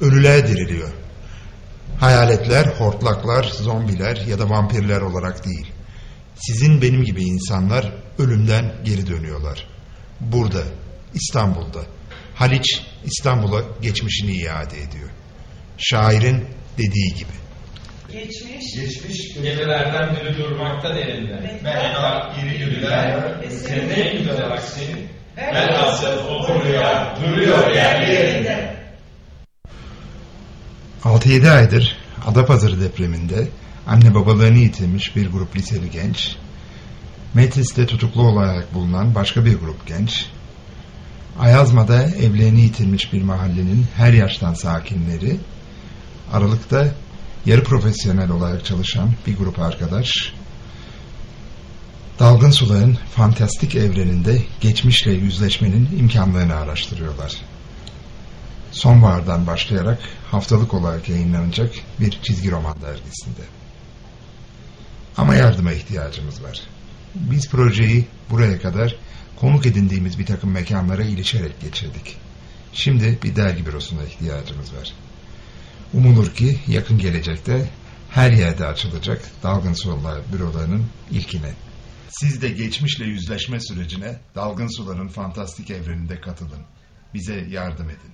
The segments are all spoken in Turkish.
ölüler diriliyor. Hayaletler, hortlaklar, zombiler ya da vampirler olarak değil. Sizin benim gibi insanlar ölümden geri dönüyorlar. Burada, İstanbul'da. Haliç İstanbul'a geçmişini iade ediyor. Şairin dediği gibi. Geçmiş, Geçmiş Gecelerden biri durmakta derinde. Mehtap iri yürüler, Ve senin en güzel aksin. Velhasıl o rüya duruyor yerli yerinde. 6-7 aydır Adapazarı depreminde anne babalarını yitirmiş bir grup liseli genç, Metris'te tutuklu olarak bulunan başka bir grup genç, Ayazma'da evlerini yitirmiş bir mahallenin her yaştan sakinleri, Aralık'ta yarı profesyonel olarak çalışan bir grup arkadaş, dalgın suların fantastik evreninde geçmişle yüzleşmenin imkanlarını araştırıyorlar. Sonbahardan başlayarak haftalık olarak yayınlanacak bir çizgi roman dergisinde. Ama yardıma ihtiyacımız var. Biz projeyi buraya kadar konuk edindiğimiz bir takım mekanlara ilişerek geçirdik. Şimdi bir dergi bürosuna ihtiyacımız var. Umulur ki yakın gelecekte her yerde açılacak Dalgın Sular bürolarının ilkine. Siz de geçmişle yüzleşme sürecine Dalgın Suların fantastik evreninde katılın. Bize yardım edin.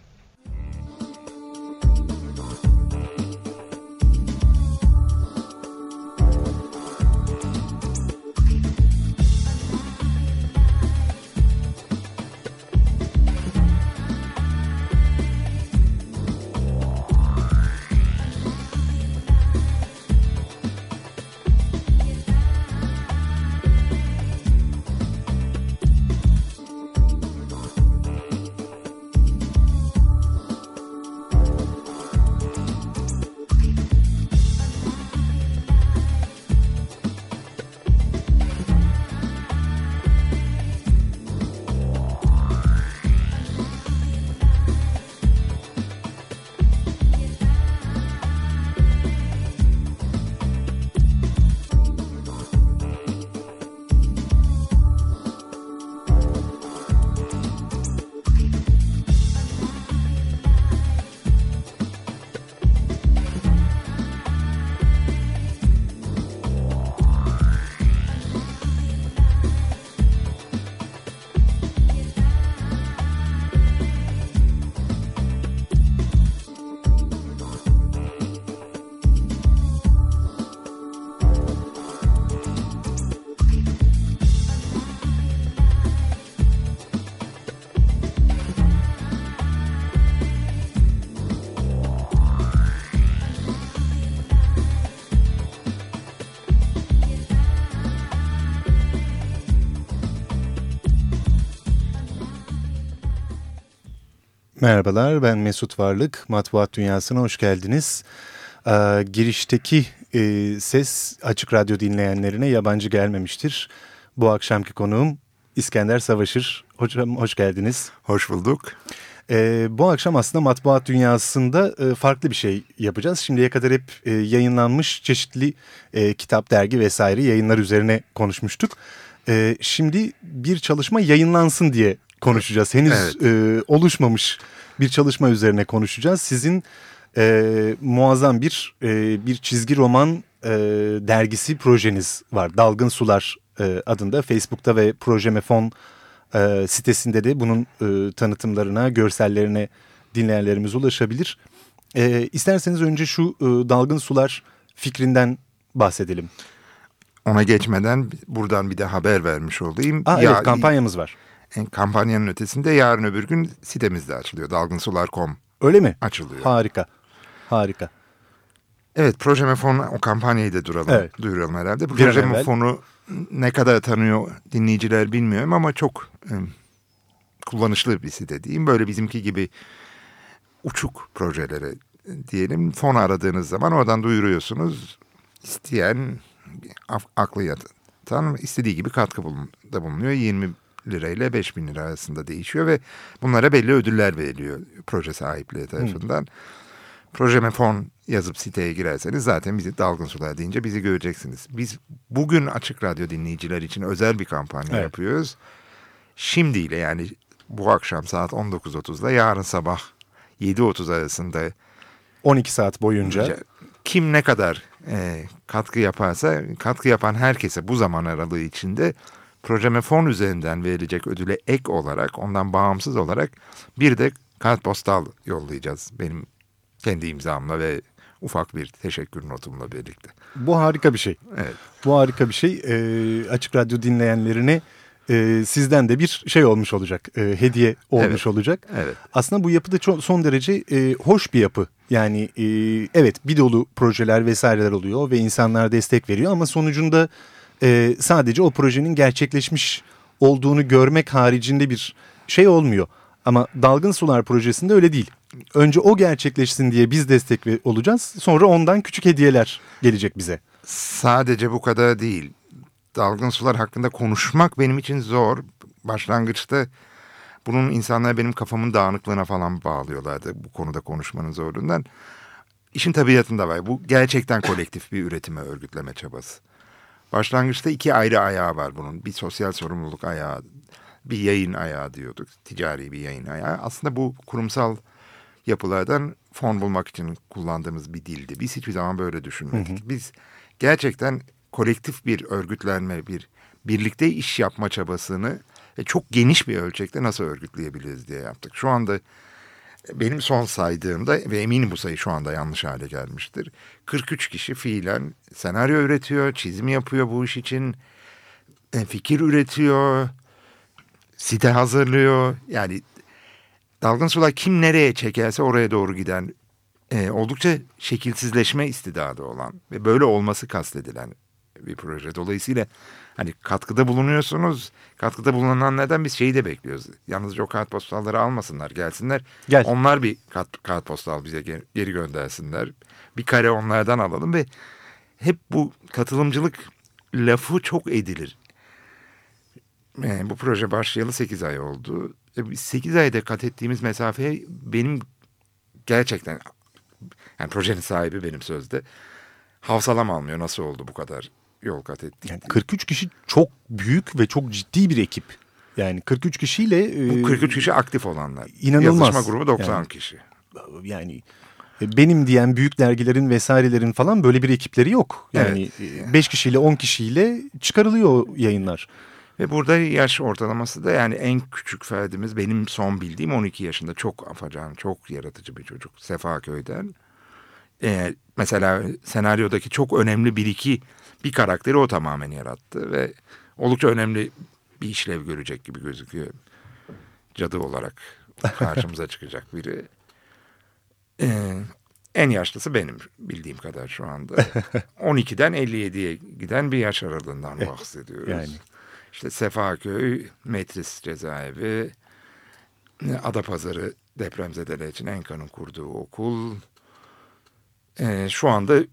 Merhabalar ben Mesut Varlık. Matbuat Dünyası'na hoş geldiniz. Ee, girişteki e, ses Açık Radyo dinleyenlerine yabancı gelmemiştir. Bu akşamki konuğum İskender Savaşır. Hocam hoş geldiniz. Hoş bulduk. Ee, bu akşam aslında matbuat dünyasında e, farklı bir şey yapacağız. Şimdiye kadar hep e, yayınlanmış çeşitli e, kitap, dergi vesaire yayınlar üzerine konuşmuştuk. E, şimdi bir çalışma yayınlansın diye konuşacağız. Henüz Evet. e, oluşmamış bir çalışma üzerine konuşacağız. Sizin e, muazzam bir e, bir çizgi roman e, dergisi projeniz var. Dalgın Sular e, adında Facebook'ta ve Projemefon e, sitesinde de bunun e, tanıtımlarına, görsellerine dinleyenlerimiz ulaşabilir. E, isterseniz önce şu e, Dalgın Sular fikrinden bahsedelim. Ona geçmeden buradan bir de haber vermiş olayım. Aa, Ya- evet kampanyamız var. Kampanyanın ötesinde yarın öbür gün sitemizde açılıyor. Dalgınsular.com Öyle mi? açılıyor. Harika. Harika. Evet Projeme Fonu o kampanyayı da duralım, Evet. duyuralım herhalde. An Projeme. Fonu ne kadar tanıyor dinleyiciler bilmiyorum ama çok e, kullanışlı bir site diyeyim. Böyle bizimki gibi uçuk projelere e, diyelim fon aradığınız zaman oradan duyuruyorsunuz. İsteyen aklı yatan istediği gibi katkı bulun, da bulunuyor. 20 lirayla 5 bin lira arasında değişiyor ve bunlara belli ödüller veriliyor proje sahipleri tarafından. Projeme fon yazıp siteye girerseniz zaten bizi Dalgın Sular deyince bizi göreceksiniz. Biz bugün Açık Radyo dinleyiciler için özel bir kampanya Evet. yapıyoruz. Şimdiyle yani bu akşam saat 19.30'da yarın sabah 7.30 arasında 12 saat boyunca. Kim ne kadar e, katkı yaparsa katkı yapan herkese bu zaman aralığı içinde projeme fon üzerinden verilecek ödüle ek olarak ondan bağımsız olarak bir de kartpostal yollayacağız benim kendi imzamla ve ufak bir teşekkür notumla birlikte. Bu harika bir şey. Evet. Bu harika bir şey. Ee, Açık Radyo dinleyenlerine e, sizden de bir şey olmuş olacak. E, hediye olmuş Evet. olacak. Evet. Aslında bu yapı da çok, son derece e, hoş bir yapı. Yani e, evet bir dolu projeler vesaireler oluyor ve insanlar destek veriyor ama sonucunda e, sadece o projenin gerçekleşmiş olduğunu görmek haricinde bir şey olmuyor. Ama Dalgın Sular projesinde öyle değil. Önce o gerçekleşsin diye biz destek olacağız. Sonra ondan küçük hediyeler gelecek bize. Sadece bu kadar değil. Dalgın sular hakkında konuşmak benim için zor. Başlangıçta bunun insanlar benim kafamın dağınıklığına falan bağlıyorlardı bu konuda konuşmanın zorluğundan. İşin tabiatında var. Bu gerçekten kolektif bir üretime örgütleme çabası. Başlangıçta iki ayrı ayağı var bunun. Bir sosyal sorumluluk ayağı, bir yayın ayağı diyorduk. Ticari bir yayın ayağı. Aslında bu kurumsal yapılardan fon bulmak için kullandığımız bir dildi. Biz hiçbir zaman böyle düşünmedik. Biz gerçekten kolektif bir örgütlenme, bir birlikte iş yapma çabasını ve çok geniş bir ölçekte nasıl örgütleyebiliriz diye yaptık. Şu anda benim son saydığımda ve eminim bu sayı şu anda yanlış hale gelmiştir. 43 kişi fiilen senaryo üretiyor, çizim yapıyor bu iş için, e, fikir üretiyor, site hazırlıyor. Yani dalgın sular kim nereye çekerse oraya doğru giden e, oldukça şekilsizleşme istidadı olan ve böyle olması kastedilen bir proje. Dolayısıyla hani katkıda bulunuyorsunuz. Katkıda bulunanlardan biz şeyi de bekliyoruz. Yalnızca o kartpostalları almasınlar, gelsinler. Gel. Onlar bir kart, kartpostal bize ge- geri göndersinler. Bir kare onlardan alalım ve hep bu katılımcılık lafı çok edilir. E, bu proje başlayalı 8 ay oldu. E, biz 8 ayda kat ettiğimiz mesafeye benim gerçekten yani projenin sahibi benim sözde havsalam almıyor nasıl oldu bu kadar yol kat ettik. Yani diye. 43 kişi çok büyük ve çok ciddi bir ekip. Yani 43 kişiyle e, Bu 43 kişi aktif olanlar. inanılmaz. Yazışma grubu 90 Yani. kişi. yani e, benim diyen büyük dergilerin vesairelerin falan böyle bir ekipleri yok. Yani 5 kişiyle 10 kişiyle çıkarılıyor yayınlar. Ve burada yaş ortalaması da yani en küçük ferdimiz benim son bildiğim 12 yaşında. Çok afacan, çok yaratıcı bir çocuk. Sefaköy'den. Ee, mesela senaryodaki çok önemli bir iki bir karakteri o tamamen yarattı ve oldukça önemli bir işlev görecek gibi gözüküyor. Cadı olarak karşımıza çıkacak biri. Ee, en yaşlısı benim bildiğim kadar şu anda. 12'den 57'ye giden bir yaş aralığından bahsediyoruz. yani. İşte Sefaköy, Metris cezaevi, Adapazarı depremzedeler için Enka'nın kurduğu okul. Ee, şu anda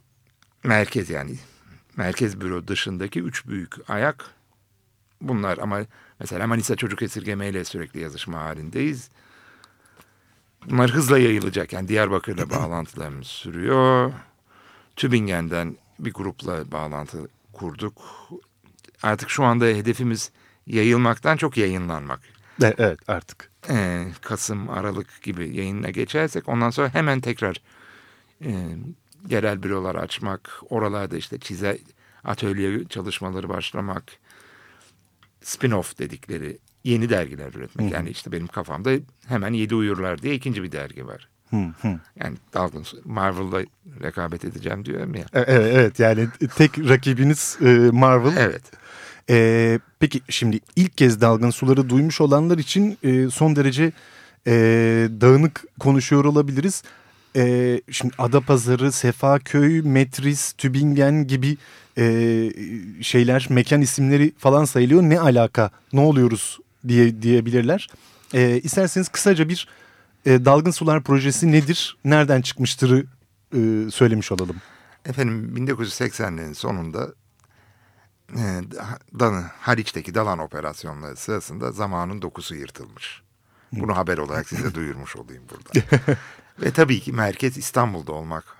merkez yani merkez büro dışındaki üç büyük ayak bunlar ama mesela Manisa Çocuk Esirgeme ile sürekli yazışma halindeyiz. Bunlar hızla yayılacak yani Diyarbakır'la bağlantılarımız sürüyor. Tübingen'den bir grupla bağlantı kurduk. Artık şu anda hedefimiz yayılmaktan çok yayınlanmak. E, Evet artık. Ee, Kasım, Aralık gibi yayına geçersek ondan sonra hemen tekrar e, yerel bürolar açmak, oralarda işte çize atölye çalışmaları başlamak, spin-off dedikleri yeni dergiler üretmek. Yani işte benim kafamda hemen Yedi Uyurlar diye ikinci bir dergi var. Hı, hı. Yani dalgın Marvel'la rekabet edeceğim diyorum ya. E, Evet, evet yani tek rakibiniz e, Marvel. Evet. Ee, peki şimdi ilk kez dalgın suları duymuş olanlar için e, son derece e, dağınık konuşuyor olabiliriz. E, şimdi Adapazarı, Sefaköy, Metris, Tübingen gibi e, şeyler, mekan isimleri falan sayılıyor. Ne alaka, ne oluyoruz diye diyebilirler. E, isterseniz kısaca bir e, dalgın sular projesi nedir, nereden çıkmıştırı e, söylemiş olalım. Efendim 1980'lerin sonunda e, Dan, Haliç'teki Dalan operasyonları sırasında zamanın dokusu yırtılmış. Bunu haber olarak size duyurmuş olayım burada. Ve tabii ki merkez İstanbul'da olmak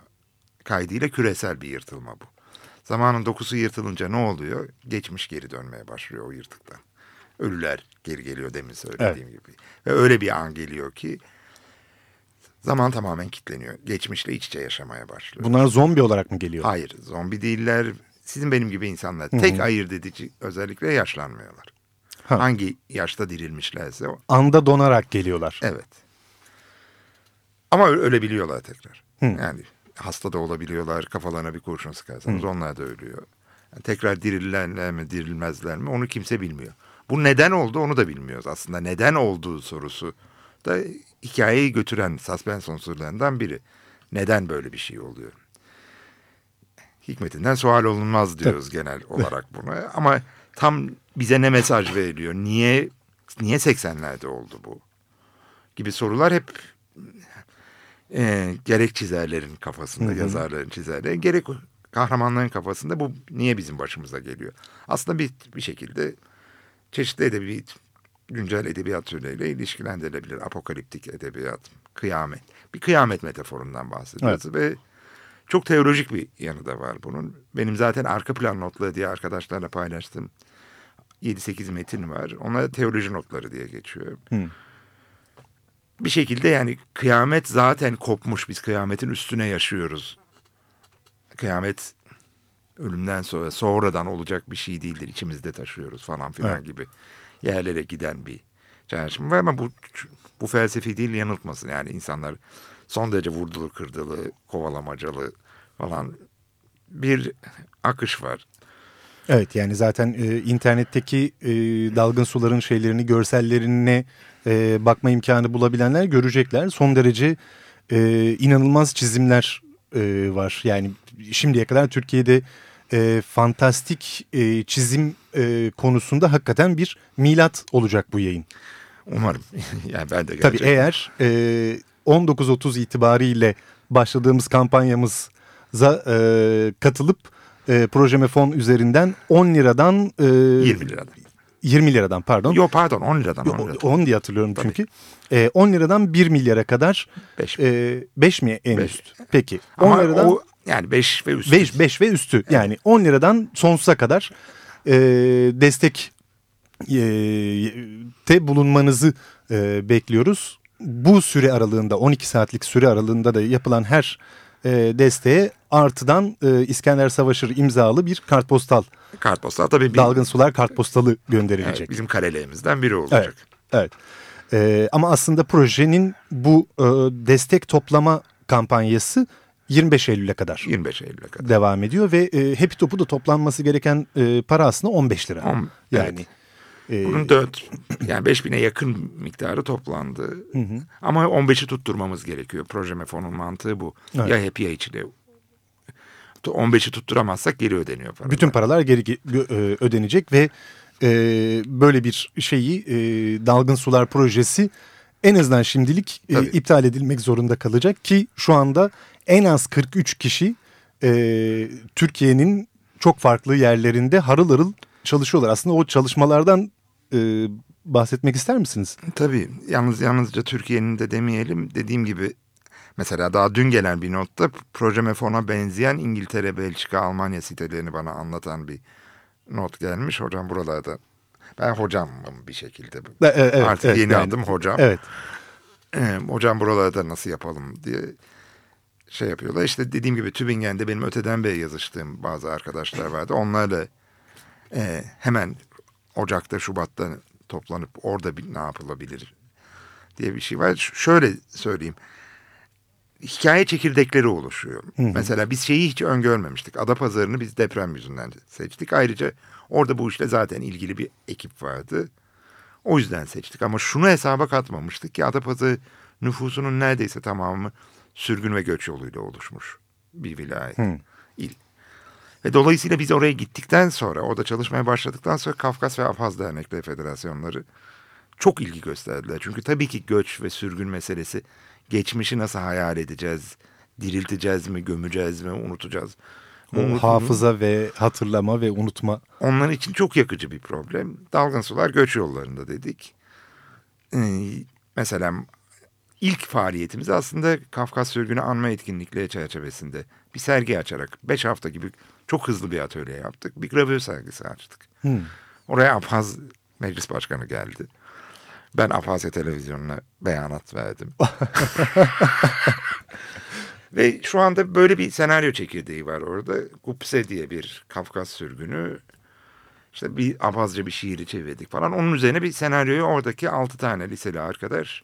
kaydıyla küresel bir yırtılma bu. Zamanın dokusu yırtılınca ne oluyor? Geçmiş geri dönmeye başlıyor o yırtıktan. Ölüler geri geliyor demin söylediğim gibi. Ve öyle bir an geliyor ki Zaman tamamen kilitleniyor. Geçmişle iç içe yaşamaya başlıyor. Bunlar zombi olarak mı geliyor? Hayır zombi değiller. Sizin benim gibi insanlar. Tek ayırt edici özellikle yaşlanmıyorlar. Ha. Hangi yaşta dirilmişlerse o. Anda donarak geliyorlar. Evet. Ama ölebiliyorlar tekrar. Yani hasta da olabiliyorlar. Kafalarına bir kurşun sıkarsanız onlar da ölüyor. Yani tekrar dirilirler mi dirilmezler mi onu kimse bilmiyor. Bu neden oldu onu da bilmiyoruz aslında. Neden olduğu sorusu da hikayeyi götüren suspens unsurlarından biri. Neden böyle bir şey oluyor? Hikmetinden sual olunmaz diyoruz genel olarak buna. Ama tam bize ne mesaj veriliyor? Niye niye 80'lerde oldu bu? Gibi sorular hep e, gerek çizerlerin kafasında, yazarların çizerlerin, gerek kahramanların kafasında bu niye bizim başımıza geliyor? Aslında bir, bir şekilde çeşitli edebi, güncel edebiyat türleriyle ilişkilendirilebilir. Apokaliptik edebiyat, kıyamet. Bir kıyamet metaforundan bahsediyoruz ve çok teolojik bir yanı da var bunun. Benim zaten arka plan notları diye arkadaşlarla paylaştığım 7-8 metin var. Onlar teoloji notları diye geçiyor. Bir şekilde yani kıyamet zaten kopmuş. Biz kıyametin üstüne yaşıyoruz. Kıyamet ölümden sonra sonradan olacak bir şey değildir. İçimizde taşıyoruz falan filan Evet. gibi yerlere giden bir çağrışım var ama bu bu felsefi değil yanıltmasın. Yani insanlar son derece vurdulu kırdılı, kovalamacalı falan bir akış var. Evet yani zaten e, internetteki e, dalgın suların şeylerini, görsellerine e, bakma imkanı bulabilenler görecekler. Son derece e, inanılmaz çizimler e, var. Yani şimdiye kadar Türkiye'de e, fantastik e, çizim e, konusunda hakikaten bir milat olacak bu yayın. Umarım. yani ben de Tabii gerçekten- eğer e, 19.30 itibariyle başladığımız kampanyamıza e, katılıp e, Projeme Fon üzerinden 10 liradan e, 20 liradan. 20 liradan pardon. Yok pardon 10 liradan 10 Yo, liradan. 10 diye hatırlıyorum Tabii. çünkü. E, 10 liradan 1 milyara kadar Beş. e, 5 mi en Beş. üst? Peki. 10 Ama liradan o yani 5 ve üstü. 5 5 ve üstü. Yani 10 liradan sonsuza kadar e, destek e, te bulunmanızı e, bekliyoruz. Bu süre aralığında 12 saatlik süre aralığında da yapılan her e, desteğe artıdan e, İskender Savaşır imzalı bir kartpostal, Kartpostal tabii bir, dalgın sular kartpostalı evet, gönderilecek. bizim kareleğimizden biri olacak. Evet. Ee, ama aslında projenin bu e, destek toplama kampanyası 25 Eylül'e kadar 25 Eylül'e kadar. devam ediyor ve e, Happy Top'u da toplanması gereken e, para aslında 15 lira. On- yani e, Bunun 4 yani 5000'e yakın miktarı toplandı. Ama 15'i tutturmamız gerekiyor. Projeme fonun mantığı bu. Evet. Ya hep ya içine. 15'i tutturamazsak geri ödeniyor para. bütün paralar geri e, ödenecek ve e, böyle bir şeyi e, Dalgın Sular projesi en azından şimdilik e, Tabii. iptal edilmek zorunda kalacak ki şu anda en az 43 kişi e, Türkiye'nin çok farklı yerlerinde harıl harıl çalışıyorlar. Aslında o çalışmalardan e, bahsetmek ister misiniz? Tabii yalnız yalnızca Türkiye'nin de demeyelim. Dediğim gibi mesela daha dün gelen bir notta Projeme Fon'a benzeyen İngiltere, Belçika, Almanya sitelerini bana anlatan bir not gelmiş. Hocam buralarda ben hocamım bir şekilde. E, e, evet, Artık evet, yeni yani- adım hocam. Evet. Ee, hocam buralarda nasıl yapalım diye şey yapıyorlar. İşte dediğim gibi Tübingen'de benim öteden beri yazıştığım bazı arkadaşlar vardı. Onlarla e, hemen Ocak'ta, Şubat'ta toplanıp orada bir, ne yapılabilir diye bir şey var. Şöyle söyleyeyim. Hikaye çekirdekleri oluşuyor. Mesela biz şeyi hiç öngörmemiştik. Adapazarı'nı biz deprem yüzünden seçtik. Ayrıca orada bu işle zaten ilgili bir ekip vardı. O yüzden seçtik ama şunu hesaba katmamıştık ki Adapazarı nüfusunun neredeyse tamamı sürgün ve göç yoluyla oluşmuş bir vilayet, il. Ve dolayısıyla biz oraya gittikten sonra, orada çalışmaya başladıktan sonra Kafkas ve Afaz Dernekleri Federasyonları çok ilgi gösterdiler. Çünkü tabii ki göç ve sürgün meselesi geçmişi nasıl hayal edeceğiz, dirilteceğiz mi, gömeceğiz mi, unutacağız. O Unut- hafıza ve hatırlama ve unutma. onlar için çok yakıcı bir problem. Dalgın sular göç yollarında dedik. Ee, mesela ilk faaliyetimiz aslında Kafkas Sürgünü Anma Etkinlikleri çerçevesinde bir sergi açarak 5 hafta gibi çok hızlı bir atölye yaptık. Bir gravür sergisi açtık. Oraya Abhaz Meclis Başkanı geldi. Ben Apasya Televizyonu'na beyanat verdim. Ve şu anda böyle bir senaryo çekirdeği var orada. Gupse diye bir Kafkas sürgünü. İşte bir Abazca bir şiiri çevirdik falan. Onun üzerine bir senaryoyu oradaki altı tane liseli arkadaş.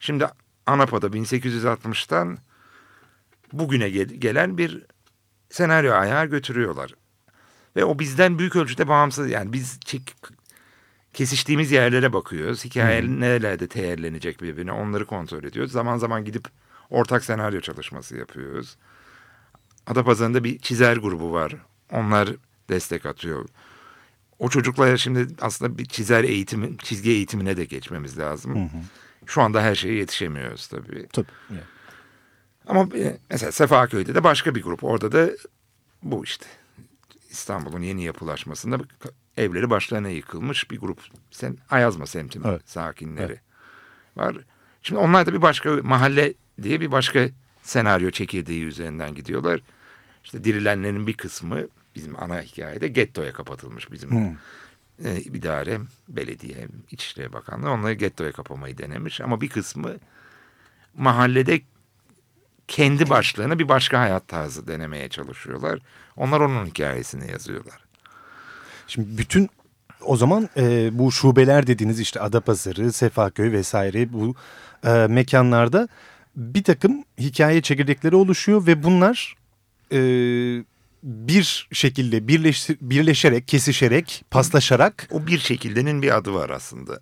Şimdi Anapa'da 1860'tan bugüne gel- gelen bir senaryo ayağa götürüyorlar. Ve o bizden büyük ölçüde bağımsız. Yani biz çek, kesiştiğimiz yerlere bakıyoruz. Hikaye nerelerde teyirlenecek birbirine onları kontrol ediyoruz. Zaman zaman gidip ortak senaryo çalışması yapıyoruz. Adapazarı'nda bir çizer grubu var. Onlar destek atıyor. O çocuklara şimdi aslında bir çizer eğitimi, çizgi eğitimine de geçmemiz lazım. Şu anda her şeye yetişemiyoruz tabii. Tabii. Ama e, mesela Sefaköy'de de başka bir grup. Orada da bu işte İstanbul'un yeni yapılaşmasında evleri başlarına yıkılmış bir grup. Sen Ayazma semti Evet. sakinleri var. Şimdi onlar da bir başka mahalle diye bir başka senaryo çekirdeği üzerinden gidiyorlar. İşte dirilenlerin bir kısmı bizim ana hikayede gettoya kapatılmış bizim Hmm. e, idare, belediye, İçişleri Bakanlığı onları gettoya kapamayı denemiş. Ama bir kısmı mahallede kendi başlarına bir başka hayat tarzı denemeye çalışıyorlar. Onlar onun hikayesini yazıyorlar. Şimdi bütün o zaman e, bu şubeler dediğiniz işte Adapazarı, Sefaköy vesaire bu e, mekanlarda bir takım hikaye çekirdekleri oluşuyor ve bunlar e, bir şekilde birleş, birleşerek, kesişerek, paslaşarak O bir şekildenin bir adı var aslında.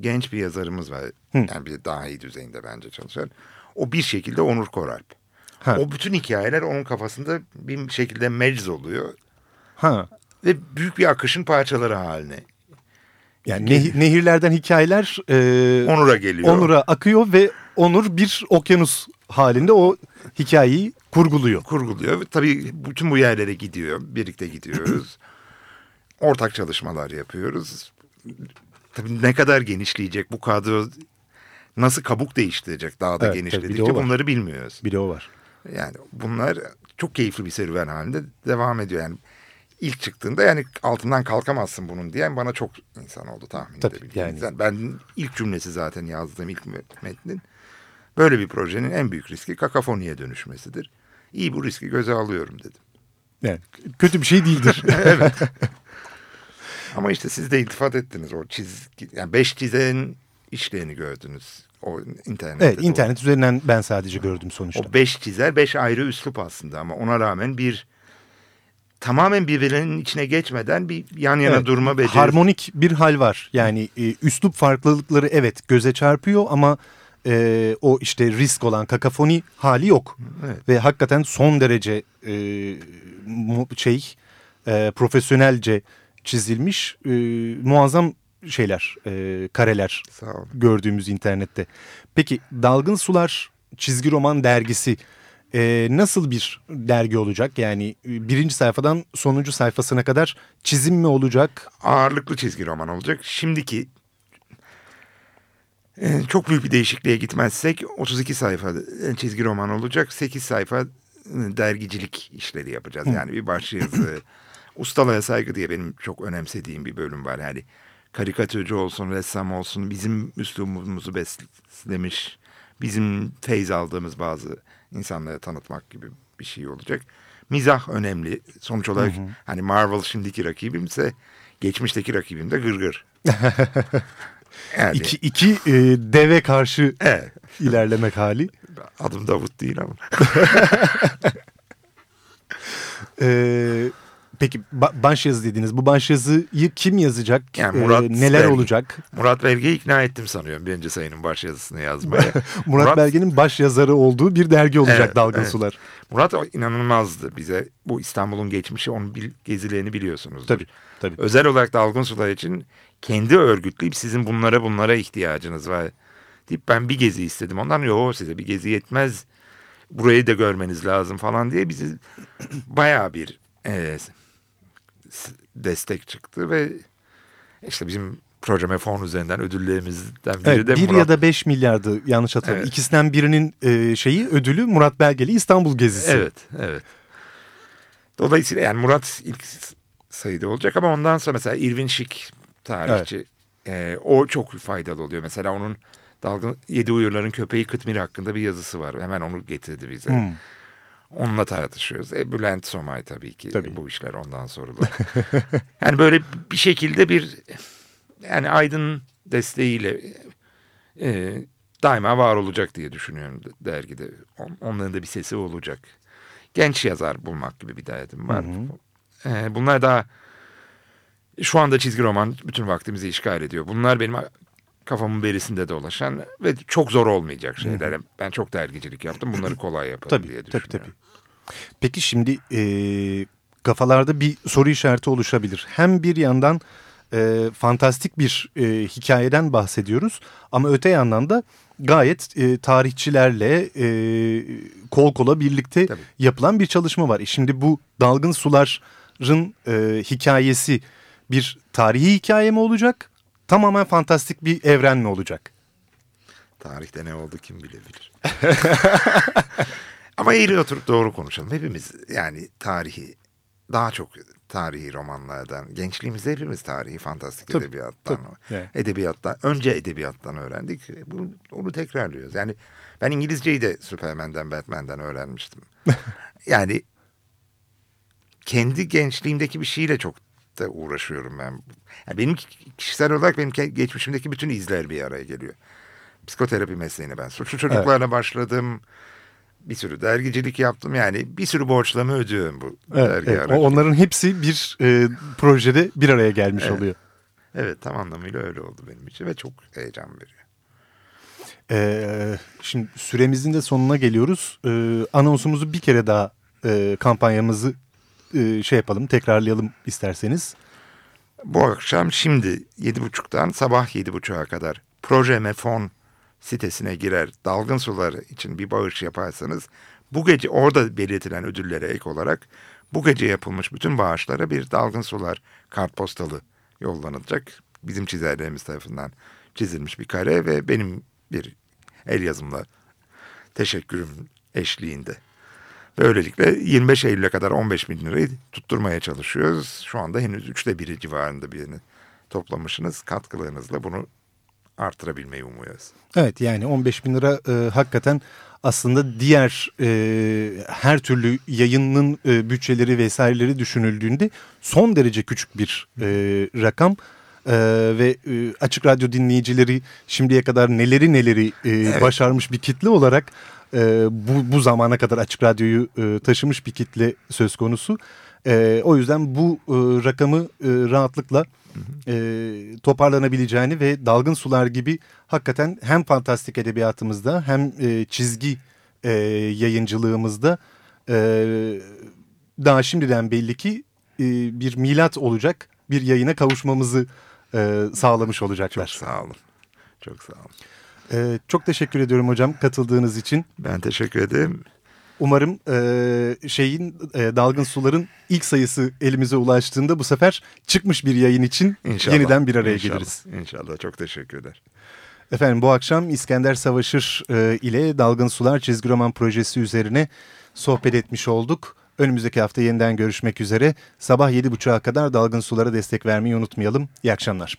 Genç bir yazarımız var. Yani bir daha iyi düzeyinde bence çalışan. O bir şekilde Onur Koralp. Ha. O bütün hikayeler onun kafasında bir şekilde mecz oluyor. ha Ve büyük bir akışın parçaları haline. yani neh- nehirlerden hikayeler e, Onur'a geliyor. Onur'a akıyor ve Onur bir okyanus halinde o hikayeyi kurguluyor. kurguluyor. Tabii bütün bu yerlere gidiyor. Birlikte gidiyoruz. Ortak çalışmalar yapıyoruz. Tabii ne kadar genişleyecek bu kadro nasıl kabuk değiştirecek daha da Evet, tabii genişledikçe var. bunları bilmiyoruz. Bir de o var. Yani bunlar çok keyifli bir serüven halinde devam ediyor. Yani ilk çıktığında yani altından kalkamazsın bunun diyen bana çok insan oldu tahmin Tabii, edebildiğiniz. yani. Ben ilk cümlesi zaten yazdığım ilk metnin böyle bir projenin en büyük riski kakafoniye dönüşmesidir. İyi bu riski göze alıyorum dedim. Yani kötü bir şey değildir. Ama işte siz de iltifat ettiniz o çizgi yani beş çizerin işlerini gördünüz o internette. evet internet üzerinden ben sadece gördüm O, sonuçta. o beş çizer beş ayrı üslup aslında ama ona rağmen bir tamamen birbirinin içine geçmeden bir yan yana Evet, durma becerisi. Harmonik bir hal var. Yani e, üslup farklılıkları evet göze çarpıyor ama e, o işte risk olan kakafoni hali yok. Evet. Ve hakikaten son derece e, şey e, profesyonelce çizilmiş e, muazzam şeyler, e, kareler gördüğümüz internette. Peki Dalgın Sular çizgi roman dergisi e, nasıl bir dergi olacak? Yani e, birinci sayfadan sonuncu sayfasına kadar çizim mi olacak? Ağırlıklı çizgi roman olacak. Şimdiki e, çok büyük bir değişikliğe gitmezsek 32 sayfa e, çizgi roman olacak. 8 sayfa e, dergicilik işleri yapacağız. Yani bir başyazı. Ustalığa saygı diye benim çok önemsediğim bir bölüm var. Yani karikatürcü olsun, ressam olsun bizim üslubumuzu beslemiş, bizim feyz aldığımız bazı insanlara tanıtmak gibi bir şey olacak. Mizah önemli. Sonuç olarak hani Marvel şimdiki rakibimse geçmişteki rakibim de Gırgır. yani, İki, iki e, deve karşı Evet. ilerlemek hali. Adım Davut değil ama. E, peki ba- başyazı dediniz. Bu başyazıyı kim yazacak? Yani E, Murat neler Belge. olacak? Murat Belge'yi ikna ettim sanıyorum birinci sayının başyazısını yazmaya. Murat, Belge'nin baş yazarı olduğu bir dergi olacak Evet, Dalgın evet. Sular. Murat inanılmazdı bize. Bu İstanbul'un geçmişi, onun bil- gezilerini biliyorsunuz. Tabii, tabii. Özel olarak Dalgın Sular için kendi örgütleyip sizin bunlara bunlara ihtiyacınız var. Deyip ben bir gezi istedim. Ondan yok size bir gezi yetmez. Burayı da görmeniz lazım falan diye bizi bayağı bir e, destek çıktı ve işte bizim projeme fon üzerinden ödüllerimizden biri Evet, de bir Murat. ya da 5 milyardı yanlış hatırlamıyorum. Evet. İkisinden birinin e, şeyi ödülü Murat Belgeli İstanbul gezisi. Evet, evet. Dolayısıyla yani Murat ilk sayıda olacak ama ondan sonra mesela Irvin Schick tarihçi E, o çok faydalı oluyor. Mesela onun Dalgın Yedi Uyurların Köpeği Kıtmir hakkında bir yazısı var. Hemen onu getirdi bize. Hmm. Onunla tartışıyoruz. E, Bülent Somay tabii ki. Tabii. Bu işler ondan sorulur. yani böyle bir şekilde bir yani Aydın desteğiyle e, daima var olacak diye düşünüyorum dergide. On- Onların da bir sesi olacak. Genç yazar bulmak gibi bir derdim var. E, bunlar daha şu anda çizgi roman bütün vaktimizi işgal ediyor. Bunlar benim kafamın berisinde dolaşan ve çok zor olmayacak şeyler. Ben çok dergicilik yaptım. Bunları kolay yaparım Tabii, diye tabii, düşünüyorum. tabii. Peki şimdi e, kafalarda bir soru işareti oluşabilir. Hem bir yandan e, fantastik bir e, hikayeden bahsediyoruz ama öte yandan da gayet e, tarihçilerle e, kol kola birlikte Tabii. yapılan bir çalışma var. E şimdi bu dalgın suların e, hikayesi bir tarihi hikaye mi olacak? Tamamen fantastik bir evren mi olacak? Tarihte ne oldu kim bilebilir. Ama eğri oturup doğru konuşalım. Hepimiz yani tarihi daha çok tarihi romanlardan, gençliğimizde hepimiz tarihi fantastik Tabii, edebiyattan, tabii, edebiyattan, önce edebiyattan öğrendik. Bunu, onu tekrarlıyoruz. Yani ben İngilizceyi de Superman'den, Batman'den öğrenmiştim. yani kendi gençliğimdeki bir şeyle çok da uğraşıyorum ben. Yani benim kişisel olarak benim geçmişimdeki bütün izler bir araya geliyor. Psikoterapi mesleğine ben suçlu çocuklarla başladım. Bir sürü dergicilik yaptım. Yani bir sürü borçlarımı ödüyorum bu Evet, dergi evet. Aracılığıyla. onların hepsi bir e, projede bir araya gelmiş Evet. oluyor. Evet tam anlamıyla öyle oldu benim için ve çok heyecan veriyor. Ee, şimdi süremizin de sonuna geliyoruz. Ee, anonsumuzu bir kere daha e, kampanyamızı e, şey yapalım, tekrarlayalım isterseniz. Bu akşam şimdi 7.30'dan sabah 7.30'a kadar Proje Fon sitesine girer dalgın sular için bir bağış yaparsanız bu gece orada belirtilen ödüllere ek olarak bu gece yapılmış bütün bağışlara bir dalgın sular kartpostalı yollanacak. Bizim çizerlerimiz tarafından çizilmiş bir kare ve benim bir el yazımla teşekkürüm eşliğinde. Böylelikle 25 Eylül'e kadar 15 bin lirayı tutturmaya çalışıyoruz. Şu anda henüz üçte biri civarında birini toplamışsınız. Katkılarınızla bunu artırabilmeyi umuyoruz. Evet yani 15 bin lira e, hakikaten aslında diğer e, her türlü yayının e, bütçeleri vesaireleri düşünüldüğünde son derece küçük bir e, rakam. E, ve e, Açık Radyo dinleyicileri şimdiye kadar neleri neleri e, başarmış bir kitle olarak e, bu, bu zamana kadar Açık Radyo'yu e, taşımış bir kitle söz konusu. E, o yüzden bu e, rakamı e, rahatlıkla e, toparlanabileceğini ve dalgın sular gibi hakikaten hem fantastik edebiyatımızda hem e, çizgi e, yayıncılığımızda e, daha şimdiden belli ki e, bir milat olacak bir yayına kavuşmamızı e, sağlamış olacaklar. Çok sağ olun. Çok sağ olun. E, çok teşekkür ediyorum hocam katıldığınız için. Ben teşekkür ederim. Umarım e, şeyin e, dalgın suların ilk sayısı elimize ulaştığında bu sefer çıkmış bir yayın için İnşallah. yeniden bir araya İnşallah. geliriz. İnşallah. Çok teşekkürler. Efendim bu akşam İskender Savaşır e, ile Dalgın Sular çizgi roman projesi üzerine sohbet etmiş olduk. Önümüzdeki hafta yeniden görüşmek üzere. Sabah 7.30'a kadar Dalgın Sulara destek vermeyi unutmayalım. İyi akşamlar.